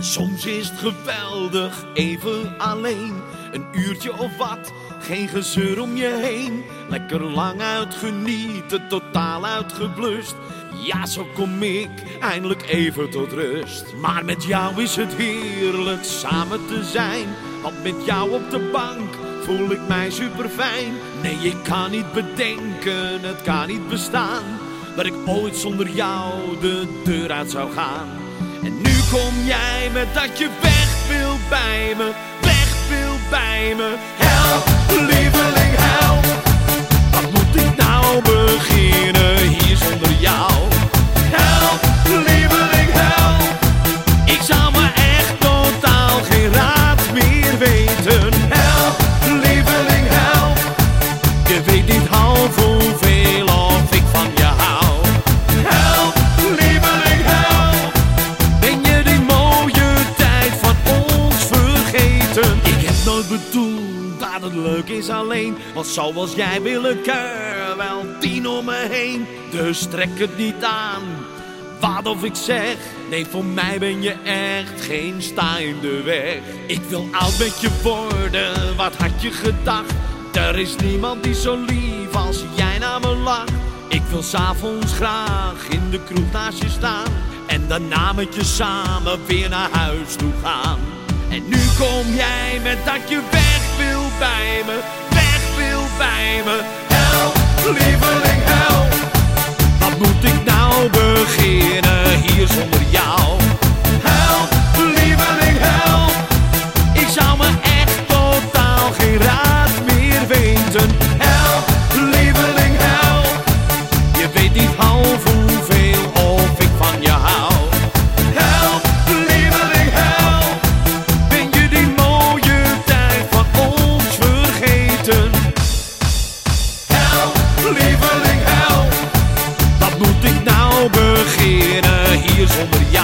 Soms is het geweldig, even alleen. Een uurtje of wat, geen gezeur om je heen. Lekker lang uitgenieten, totaal uitgeblust. Ja, zo kom ik eindelijk even tot rust. Maar met jou is het heerlijk samen te zijn. Want met jou op de bank voel ik mij super fijn. Nee, ik kan niet bedenken, het kan niet bestaan. Dat ik ooit zonder jou de deur uit zou gaan. En nu kom jij met dat je weg wil bij me, weg wil bij me. Help, leuk is alleen. Want zoals jij wil ik er wel tien om me heen. Dus trek het niet aan. Wat of ik zeg, nee voor mij ben je echt geen sta in de weg. Ik wil oud met je worden, wat had je gedacht? Er is niemand die zo lief als jij naar me lacht. Ik wil s'avonds graag in de kroeg naast je staan. En daarna met je samen weer naar huis toe gaan. En nu kom jij met dat je weg bij me, weg wil bij me. Help, lieveling, help. Wat moet ik nou beginnen hier zonder carreira e as romarias.